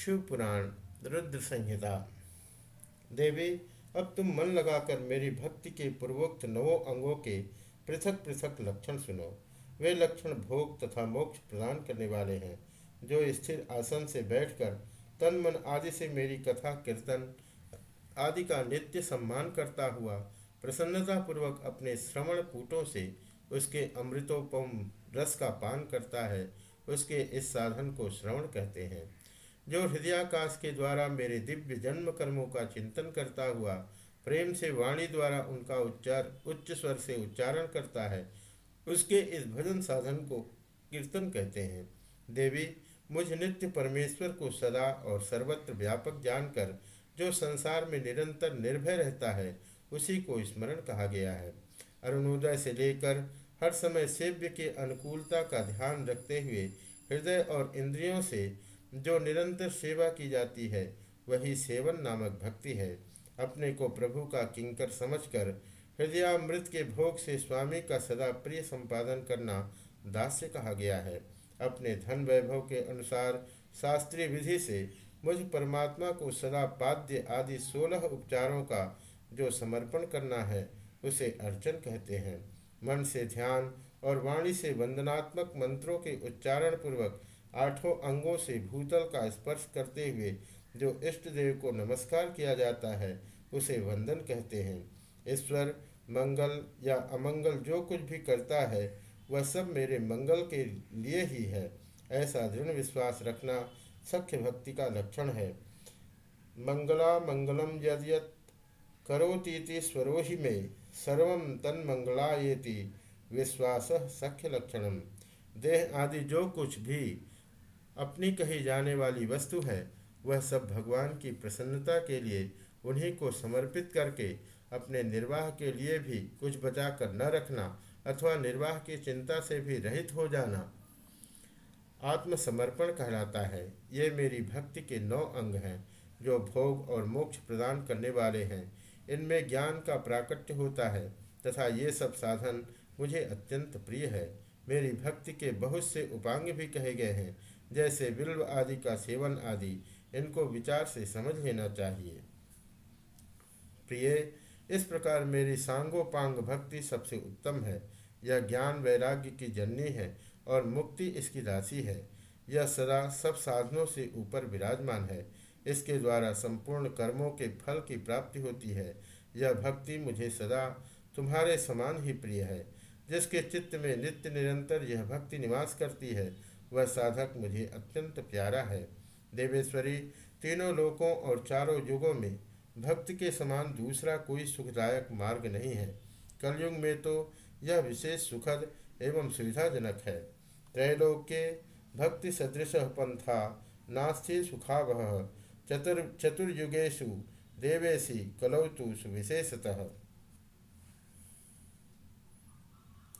शिव पुराण रुद्र संहिता। देवी, अब तुम मन लगाकर मेरी भक्ति के पूर्वोक्त नवों अंगों के पृथक पृथक लक्षण सुनो। वे लक्षण भोग तथा मोक्ष प्रदान करने वाले हैं, जो स्थिर आसन से बैठकर तन मन आदि से मेरी कथा, कीर्तन आदि का नित्य सम्मान करता हुआ प्रसन्नतापूर्वक अपने श्रवण कूटों से उसके अमृतोपम रस का पान करता है, उसके इस साधन को श्रवण कहते हैं। जो हृदयाकाश के द्वारा मेरे दिव्य जन्म कर्मों का चिंतन करता हुआ, प्रेम से वाणी द्वारा उनका उच्चार, उच्च स्वर से उच्चारण करता है, उसके इस भजन साधन को कीर्तन कहते हैं। देवी, मुझ नित्य परमेश्वर को सदा और सर्वत्र व्यापक जानकर, जो संसार में निरंतर निर्भय रहता है, उसी को स्मरण कहा गया है। अरुणोदय से लेकर हर समय सेव्य के अनुकूलता का ध्यान रखते हुए, हृदय और इंद्रियों से जो निरंतर सेवा की जाती है, वही सेवन नामक भक्ति है। अपने को प्रभु का किंकर समझकर, हृदयामृत के भोग से स्वामी का सदा प्रिय संपादन करना दास्य कहा गया है। अपने धन वैभव के अनुसार शास्त्रीय विधि से मुझ परमात्मा को सदा पाद्य आदि सोलह उपचारों का जो समर्पण करना है, उसे अर्चन कहते हैं। मन से ध्यान और वाणी से वंदनात्मक मंत्रों के उच्चारण पूर्वक आठों अंगों से भूतल का स्पर्श करते हुए जो इष्ट देव को नमस्कार किया जाता है, उसे वंदन कहते हैं। ईश्वर, मंगल या अमंगल जो कुछ भी करता है, वह सब मेरे मंगल के लिए ही है। ऐसा दृढ़ विश्वास रखना सख्य भक्ति का लक्षण है। मंगला मंगलम यद यत करोतीति स्वरोहि में, सर्व तन मंगलायेति। विश्वास सख्य लक्षणम। देह आदि जो कुछ भी अपनी कही जाने वाली वस्तु है, वह सब भगवान की प्रसन्नता के लिए, उन्हीं को समर्पित करके, अपने निर्वाह के लिए भी कुछ बचा कर न रखना, अथवा निर्वाह की चिंता से भी रहित हो जाना। आत्मसमर्पण कहलाता है। ये मेरी भक्ति के नौ अंग हैं, जो भोग और मोक्ष प्रदान करने वाले हैं। इनमें ज्ञान का प्राकट्य होता है, तथा ये सब साधन मुझे अत्यंत प्रिय है। मेरी भक्ति के बहुत से उपांग भी कहे गए हैं जैसे बिल्व आदि का सेवन आदि, इनको विचार से समझ लेना चाहिए। प्रिय, इस प्रकार मेरी सांगोपांग भक्ति सबसे उत्तम है। यह ज्ञान वैराग्य की जननी है और मुक्ति इसकी राशि है। यह सदा सब साधनों से ऊपर विराजमान है। इसके द्वारा संपूर्ण कर्मों के फल की प्राप्ति होती है। यह भक्ति मुझे सदा तुम्हारे समान ही प्रिय है। जिसके चित्त में नित्य निरंतर यह भक्ति निवास करती है वह साधक मुझे अत्यंत प्यारा है। देवेश्वरी, तीनों लोकों और चारों युगों में भक्त के समान दूसरा कोई सुखदायक मार्ग नहीं है। कलयुग में तो यह विशेष सुखद एवं सुविधाजनक है। त्रैलोक्य भक्ति सदृश पंथा नास्ति सुखावह। चतुर चतुर्युगेशु देवेशी कलौतु सुविशेषतः।